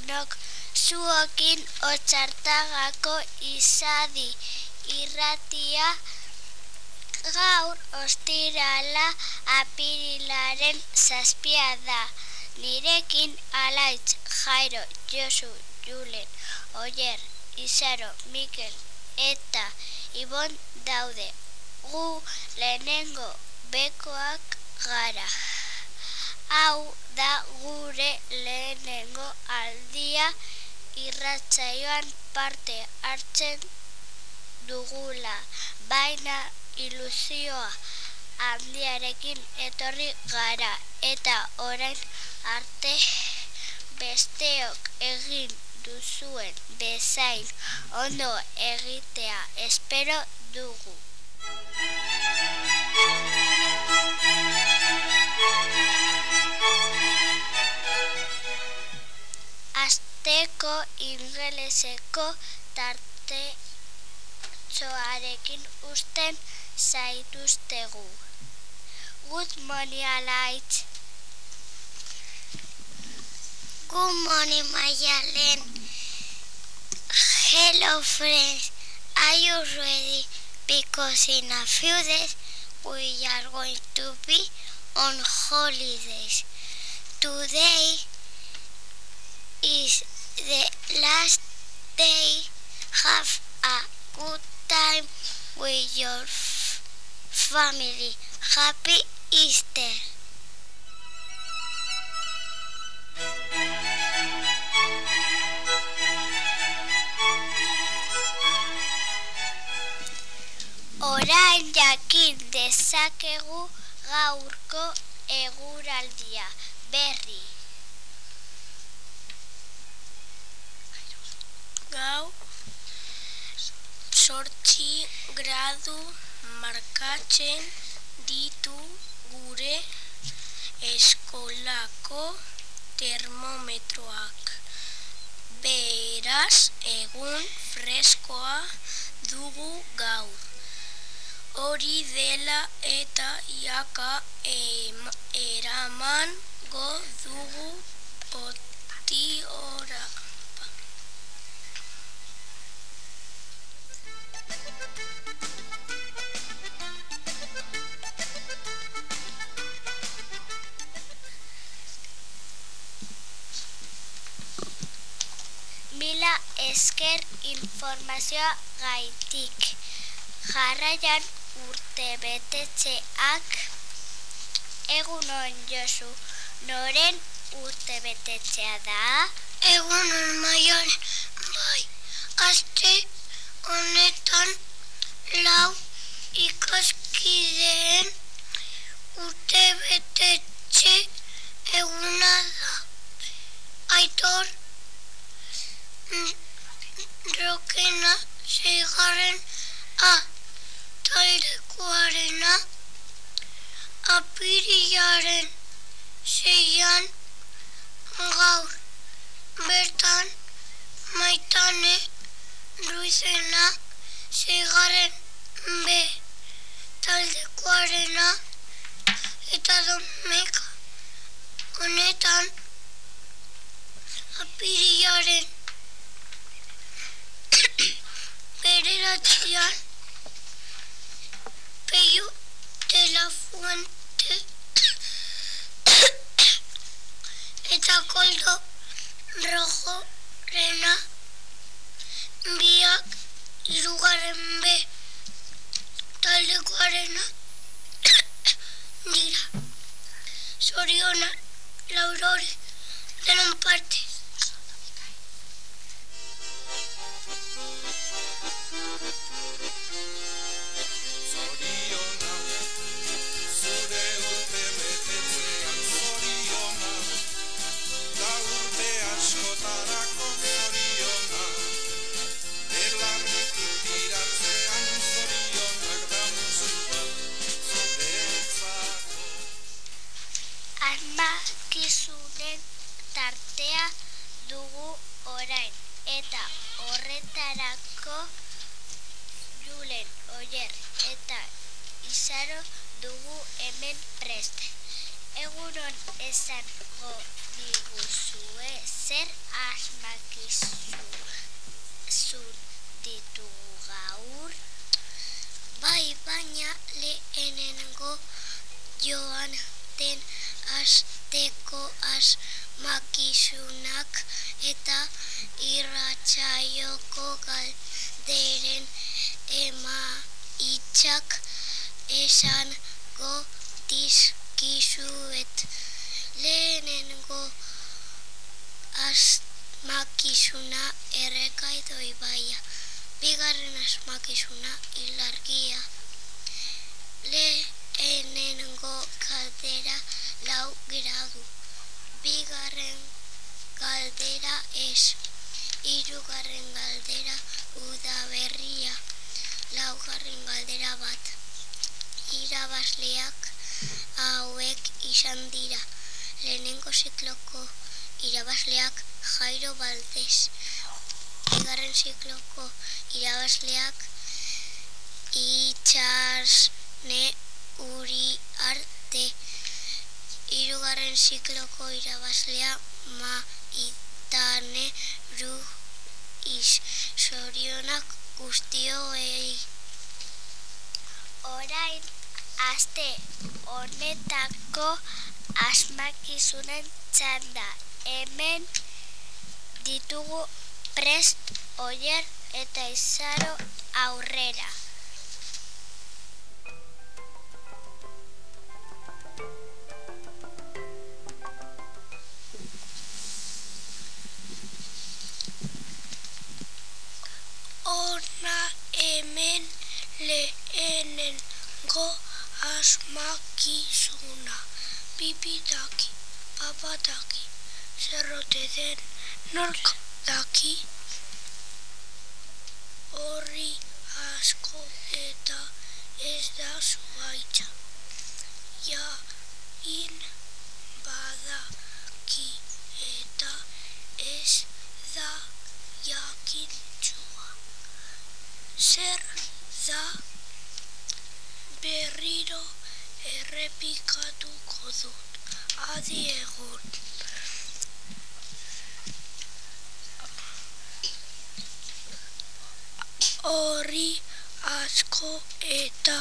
Lagunok zuokin otxartagako izadi irratia gaur ostirala apirilaren zazpia da. Nirekin alaitz Jairo, Josu, Julen, Oier, Izaro, Mikel eta Ibon daude. Gu lehenengo bekoak gara. Hau da gure lehenengo aldia irratsaioan parte hartzen dugula. Baina ilusioa handiarekin etorri gara eta orain arte besteok egin duzuen bezain ondo egitea espero dugu. Asteko ingeleseko tarte txoarekin usten zaituztegu. Good morning, Alaitz. Good morning, Mayalen. Hello, friends. Are you ready? Because in a few days we are going to be on holidays. Today is the last day. Have a good time with your family. Happy Easter. Orain jakin dezakegu gaurko eguraldia berri. Gau sortzi gradu markatzen ditu gure eskolako termometroak. Beraz, egun freskoa dugu gaur. Hori dela eta iaka em, eraman go dugu potiora. Mila esker informazioa gaitik. Jarraian urte betetxeak egunon josu. Noren urte betetxea da? Egunon maialen, bai, aste honetan lau ikaskideen eta domeka honetan apirilaren bederatzean Peio de la Fuente eta koldo rojo igaro dugu hemen prest. Eguron esango diguzue zer asmakizu zun ditugu gaur. Bai, baina lehenengo joan den asteko asmakizunak eta irratxaioko gaur. Esango dizkizuet. Lehenengo asmakizuna errekaido ibaia. Bigarren asmakizuna ilargia. Lehenengo galdera lau gradu. Bigarren galdera ez. Hirugarren galdera udaberria. Laugarren galdera bat. Irabazleak hauek izan dira. Lehenengo zikloko irabazleak Jairo Valdez. Bigarren zikloko irabazleak itxasne uri arte. Hirugarren zikloko irabazlea maitane ruiz. Sorionak guztioei. Orain aste honetako asmakizunen txanda. Hemen ditugu prest oier eta izaro aurrera. Daki. Horri asko eta ez da zuaitza. Ja, in badaki eta ez da jakintzua. Zer da berriro errepikatuko dut. Adi egun. Horri asko eta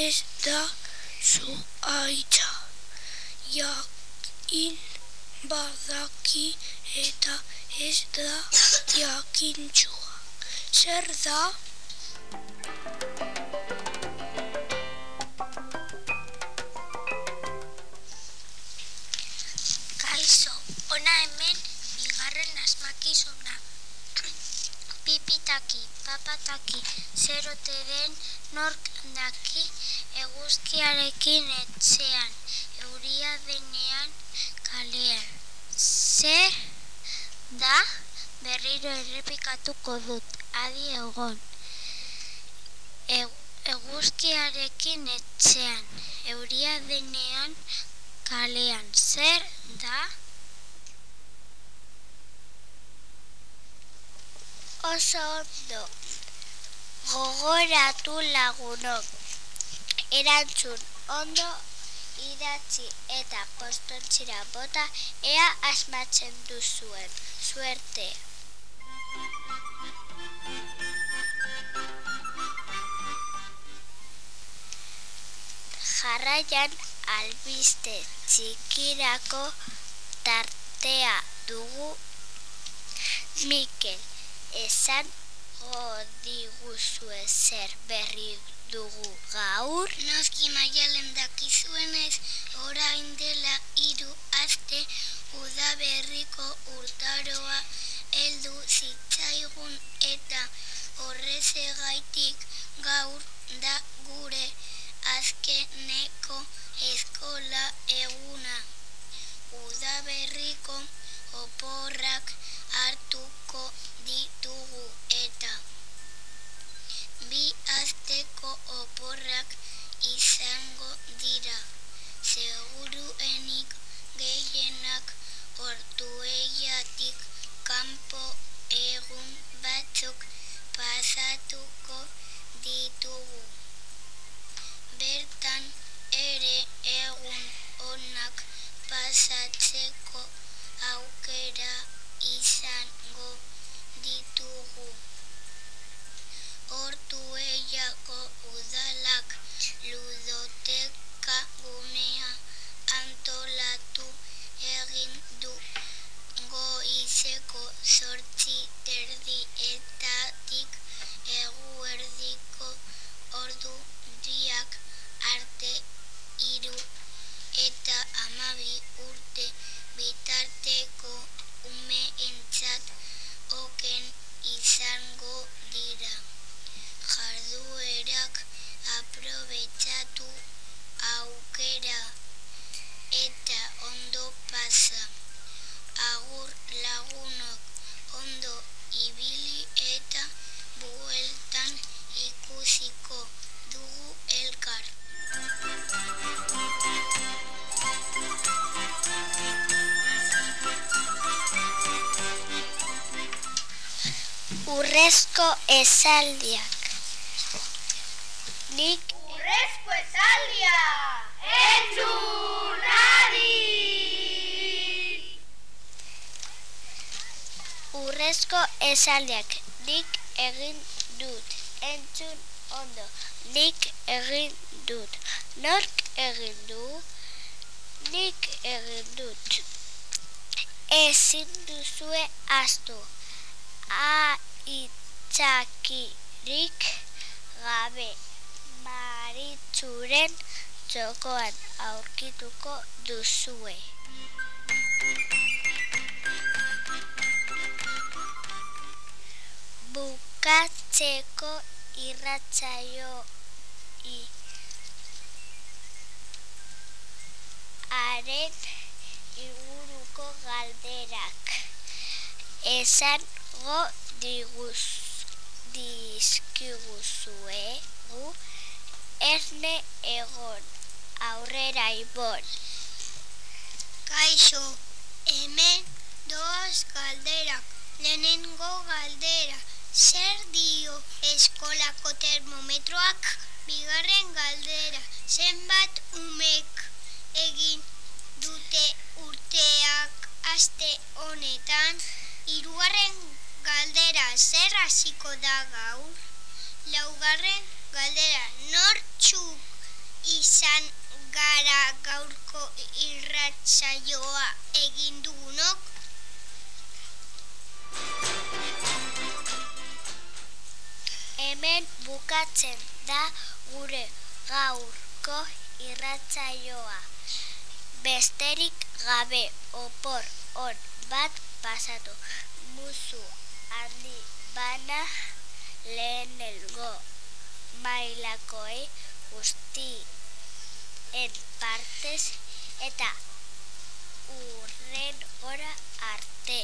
ez da zuaitza. Jakin badaki eta ez da jakintzua. Zer da? Eguzkiarekin etxean, euria denean kalean. Zer da berriro errepikatuko dut, adi egon. E- eguzkiarekin etxean, euria denean kalean. Zer da? Oso ondo. Gogoratu lagunok. Erantzun ondo idatzi eta postontzira bota ea asmatzen duzuen. Suerte. Jarraian albiste txikirako tartea dugu Mikel. Esan godiguzue zer berri dugu gaur. Noski maialen dakizuenez, asteko oporrak izango dira. Seguruenik gehienak ortueiatik kanpo egun batzuk pasatuko ditugu. Bertan ere egun onak pasatzeko Urrezko esaldiak. Nik Urrezko esaldia! Entzun adi! urrezko esaldiak. Nik egin dut. Entzun ondo. Nik egin dut. Nork egin du? Nik egin dut. Ezin duzue astu. A itzakirik gabe maritzuren txokoan aurkituko duzue. Bukatzeko irratzaio i haren inguruko galderak esango diguz dizkiguzue gu erne egon aurrera ibon Kaixo, hemen doaz galderak. Lehenengo galdera, zer dio eskolako termometroak? Bigarren galdera, zenbat umek egin dute urteak aste honetan? Hirugarren galdera, zer hasiko da gaur? Laugarren galdera, nortzuk izan gara gaurko irratsaioa egin dugunok? Hemen bukatzen da gure gaurko irratzaioa. Besterik gabe opor on bat pasatu. En nengo mailakoei guztien partes, eta urren ora arte.